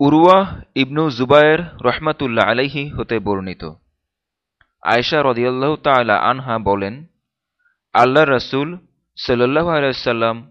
উরুয়াহ ইবনু জুবায়ের রহমাতুল্লাহ আলাইহি হতে বর্ণিত। আয়সা রদিয়াল্লাহ তালা আনহা বলেন আল্লাহ রসুল সাল্লাহ আলাইসাল্লাম